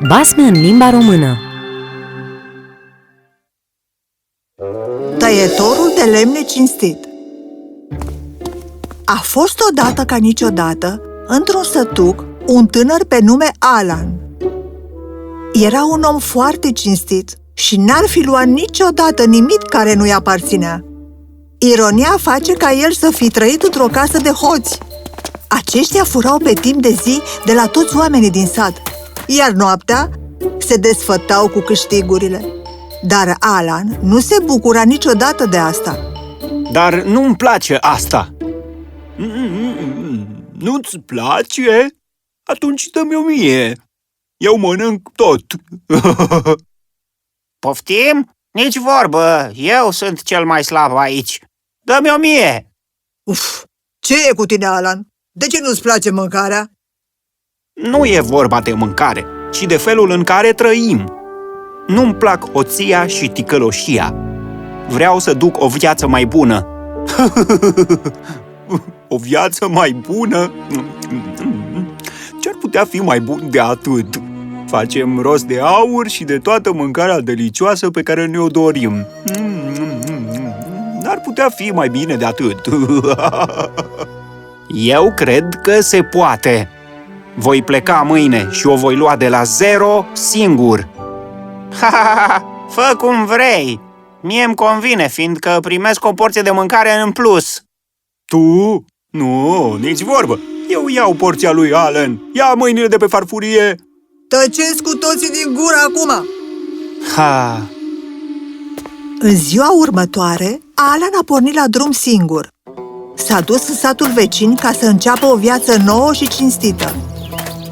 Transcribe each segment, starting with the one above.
Basme în limba română Tăietorul de lemne cinstit A fost odată ca niciodată, într-un sătuc, un tânăr pe nume Alan. Era un om foarte cinstit și n-ar fi luat niciodată nimic care nu-i aparținea. Ironia face ca el să fi trăit într-o casă de hoți. Aceștia furau pe timp de zi de la toți oamenii din sat, iar noaptea se desfătau cu câștigurile. Dar Alan nu se bucura niciodată de asta. Dar nu-mi place asta. Nu-ți place? Atunci dă-mi o mie. Eu mănânc tot. Poftim? Nici vorbă, eu sunt cel mai slab aici. Dă-mi o mie! Uf, ce e cu tine, Alan? De ce nu-ți place mâncarea? Nu e vorba de mâncare, ci de felul în care trăim. Nu-mi plac oția și ticăloșia. Vreau să duc o viață mai bună. o viață mai bună? Ce-ar putea fi mai bun de atât? Facem rost de aur și de toată mâncarea delicioasă pe care ne-o dorim. N-ar putea fi mai bine de atât. Eu cred că se poate. Voi pleca mâine și o voi lua de la zero singur. Ha, ha, ha, fă cum vrei! Mie îmi convine, fiindcă primesc o porție de mâncare în plus. Tu? Nu, nici vorbă. Eu iau porția lui Allen. Ia mâinile de pe farfurie. Tăceți cu toții din gură acum! Ha! În ziua următoare, Alan a pornit la drum singur. S-a dus în satul vecin ca să înceapă o viață nouă și cinstită.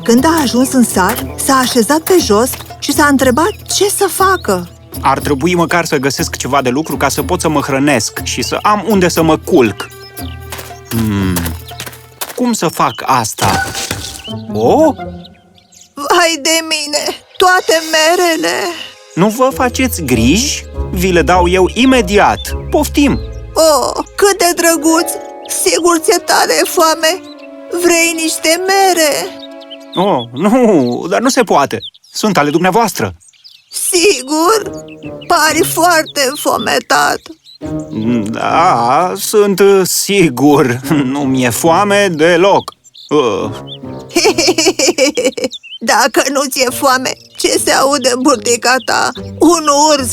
Când a ajuns în sat, s-a așezat pe jos și s-a întrebat ce să facă. Ar trebui măcar să găsesc ceva de lucru ca să pot să mă hrănesc și să am unde să mă culc. Hmm. Cum să fac asta? Oh? Vai de mine! Toate merele! Nu vă faceți griji? Vi le dau eu imediat. Poftim! Oh, cât de drăguț! Sigur ți-e tare foame! Vrei niște mere? Oh, nu, dar nu se poate. Sunt ale dumneavoastră. Sigur? Pari foarte înfometat. Da, sunt uh, sigur. Nu mi-e foame deloc. Uh. Dacă nu ți-e foame, ce se aude în burtica ta? Un urs!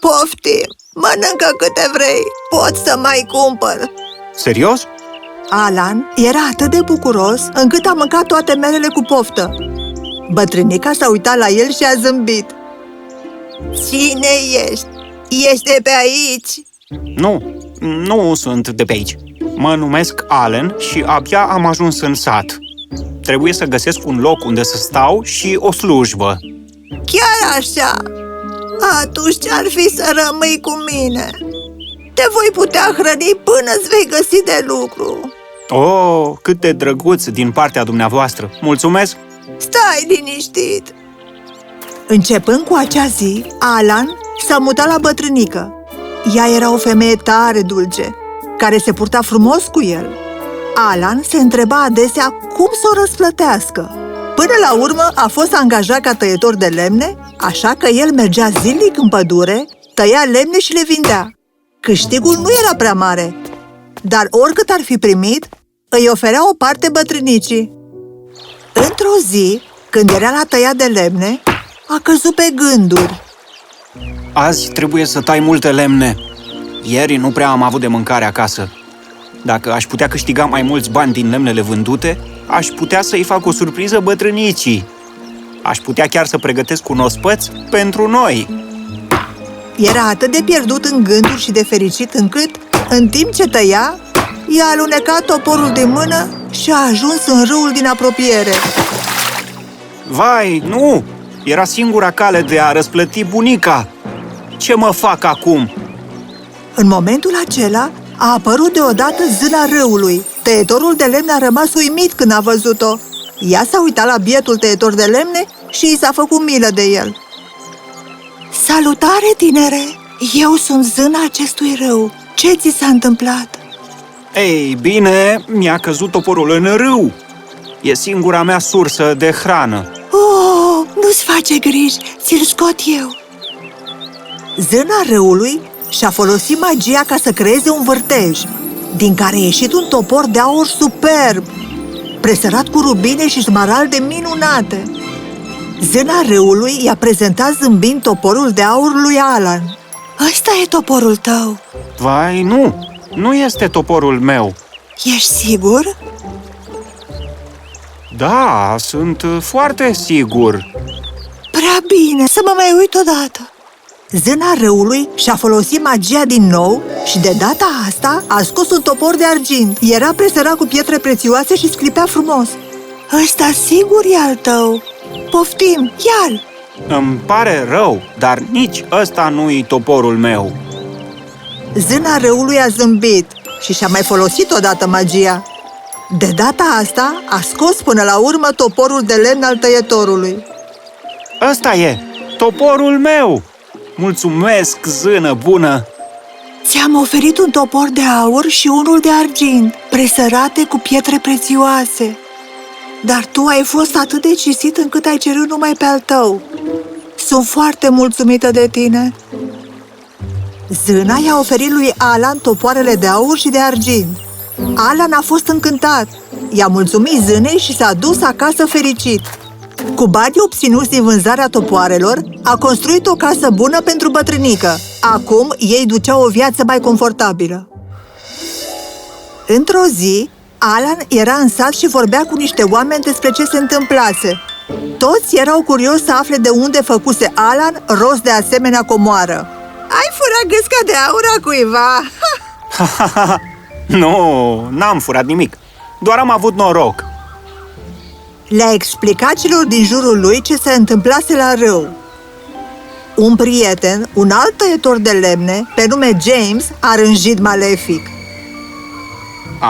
Poftim! Mănâncă câte vrei! Pot să mai cumpăr! Serios? Alan era atât de bucuros încât a mâncat toate merele cu poftă. Bătrânica s-a uitat la el și a zâmbit. Cine ești? Ești de pe aici? Nu, nu sunt de pe aici. Mă numesc Allen și abia am ajuns în sat. Trebuie să găsesc un loc unde să stau și o slujbă. Chiar așa? Atunci ce-ar fi să rămâi cu mine? Te voi putea hrăni până îți vei găsi de lucru. Oh, cât de drăguț din partea dumneavoastră! Mulțumesc! Stai liniștit! Începând cu acea zi, Alan s-a mutat la bătrânică. Ea era o femeie tare dulce, care se purta frumos cu el. Alan se întreba adesea cum să o răsplătească. Până la urmă a fost angajat ca tăietor de lemne, așa că el mergea zilnic în pădure, tăia lemne și le vindea. Câștigul nu era prea mare, dar oricât ar fi primit, îi oferea o parte bătrânicii. Într-o zi, când era la tăiat de lemne, a căzut pe gânduri. Azi trebuie să tai multe lemne. Ieri nu prea am avut de mâncare acasă. Dacă aș putea câștiga mai mulți bani din lemnele vândute, aș putea să-i fac o surpriză bătrânicii. Aș putea chiar să pregătesc un ospăț pentru noi. Era atât de pierdut în gânduri și de fericit încât, în timp ce tăia, i-a alunecat toporul de mână și a ajuns în râul din apropiere. Vai, nu! Era singura cale de a răsplăti bunica. Ce mă fac acum? În momentul acela a apărut deodată zâna râului. Tăietorul de lemne a rămas uimit când a văzut-o. Ea s-a uitat la bietul tăietor de lemne și i s-a făcut milă de el. Salutare, tinere! Eu sunt zâna acestui râu. Ce ți s-a întâmplat? Ei, bine, mi-a căzut toporul în râu. E singura mea sursă de hrană. Oh, nu-ți face griji, ți-l scot eu. Zâna râului și-a folosit magia ca să creeze un vârtej, din care a ieșit un topor de aur superb, presărat cu rubine și smaralde minunate. Zâna râului i-a prezentat zâmbind toporul de aur lui Alan. Ăsta e toporul tău. Vai, nu! Nu este toporul meu. Ești sigur? Da, sunt uh, foarte sigur. Prea bine, să mă mai uit odată. Zâna râului și-a folosit magia din nou și de data asta a scos un topor de argint. Era presărat cu pietre prețioase și sclipea frumos. Ăsta sigur e al tău. Poftim, ia Îmi pare rău, dar nici ăsta nu-i toporul meu. Zâna râului a zâmbit și și-a mai folosit odată magia. De data asta a scos până la urmă toporul de lemn al tăietorului. Ăsta e! Toporul meu! Mulțumesc, zână bună! Ți-am oferit un topor de aur și unul de argint, presărate cu pietre prețioase. Dar tu ai fost atât de cisit încât ai cerut numai pe al tău. Sunt foarte mulțumită de tine. Zâna i-a oferit lui Alan topoarele de aur și de argint. Alan a fost încântat. I-a mulțumit zânei și s-a dus acasă fericit. Cu banii obținuți din vânzarea topoarelor, a construit o casă bună pentru bătrânică. Acum ei duceau o viață mai confortabilă. Într-o zi, Alan era în sat și vorbea cu niște oameni despre ce se întâmplase. Toți erau curioși să afle de unde făcuse Alan rost de asemenea comoară. Ai furat gâsca de aur a cuiva? nu, n-am furat nimic. Doar am avut noroc. Le-a explicat celor din jurul lui ce se întâmplase la râu. Un prieten, un alt tăietor de lemne, pe nume James, a rânjit malefic.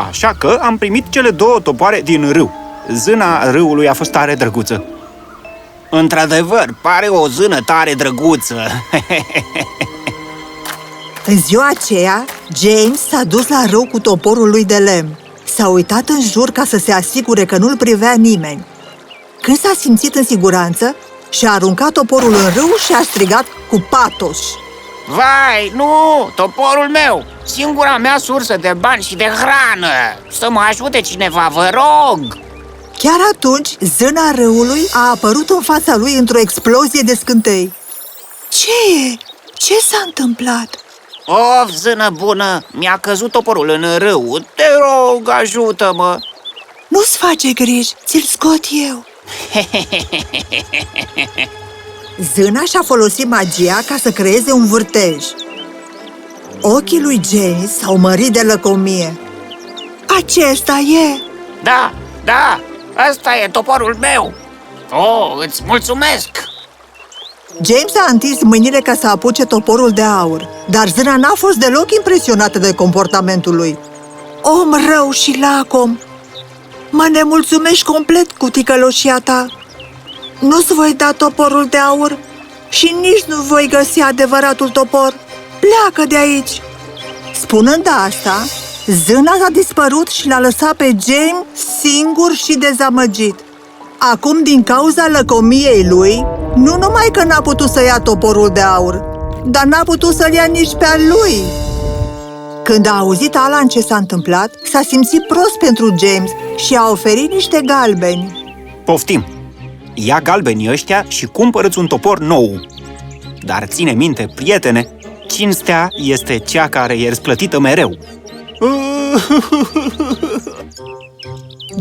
Așa că am primit cele două topoare din râu. Zâna râului a fost tare drăguță. Într-adevăr, pare o zână tare drăguță. În ziua aceea, James s-a dus la râu cu toporul lui de lemn. S-a uitat în jur ca să se asigure că nu-l privea nimeni. Când s-a simțit în siguranță, și-a aruncat toporul în râu și a strigat cu patos. Vai, nu! Toporul meu! Singura mea sursă de bani și de hrană! Să mă ajute cineva, vă rog! Chiar atunci, zâna râului a apărut în fața lui într-o explozie de scântei. Ce e? Ce s-a întâmplat? Of, zână bună, mi-a căzut toporul în râu. Te rog, ajută-mă! Nu-ți face griji, ți-l scot eu. Zâna și-a folosit magia ca să creeze un vârtej. Ochii lui James s-au mărit de lăcomie. Acesta e! Da, da, ăsta e toporul meu! Oh, îți mulțumesc! James a întins mâinile ca să apuce toporul de aur, dar zâna n-a fost deloc impresionată de comportamentul lui. Om rău și lacom! Mă nemulțumești complet cu ticăloșia ta. Nu-ți voi da toporul de aur și nici nu voi găsi adevăratul topor. Pleacă de aici! Spunând asta, zâna a dispărut și l-a lăsat pe James singur și dezamăgit. Acum, din cauza lăcomiei lui, nu numai că n-a putut să ia toporul de aur, dar n-a putut să-l ia nici pe al lui. Când a auzit Alan ce s-a întâmplat, s-a simțit prost pentru James și a oferit niște galbeni. Poftim! Ia galbenii ăștia și cumpărăți un topor nou. Dar ține minte, prietene, cinstea este cea care e răsplătită mereu.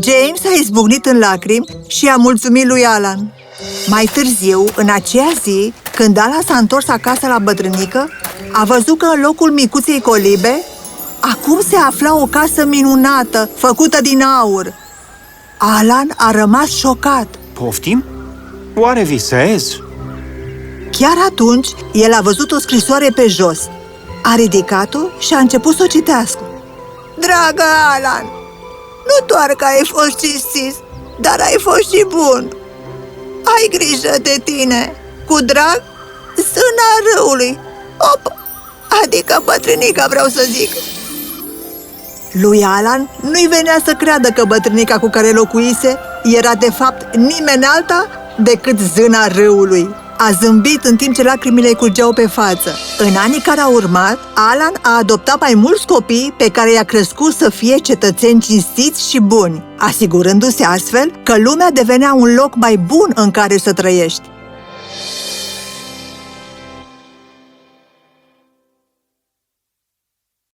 James a izbucnit în lacrimi și a mulțumit lui Alan. Mai târziu, în aceea zi, când Alan s-a întors acasă la bătrânică, a văzut că în locul micuței colibe, acum se afla o casă minunată, făcută din aur. Alan a rămas șocat. Poftim? Oare visez? Chiar atunci, el a văzut o scrisoare pe jos. A ridicat-o și a început să o citească. Dragă Alan, nu doar că ai fost cinstit, dar ai fost și bun. Ai grijă de tine. Cu drag, sâna râului. Op, adică bătrânica vreau să zic. Lui Alan nu-i venea să creadă că bătrânica cu care locuise era de fapt nimeni alta decât zâna râului. A zâmbit în timp ce lacrimile îi curgeau pe față. În anii care au urmat, Alan a adoptat mai mulți copii pe care i-a crescut să fie cetățeni cinstiți și buni, asigurându-se astfel că lumea devenea un loc mai bun în care să trăiești.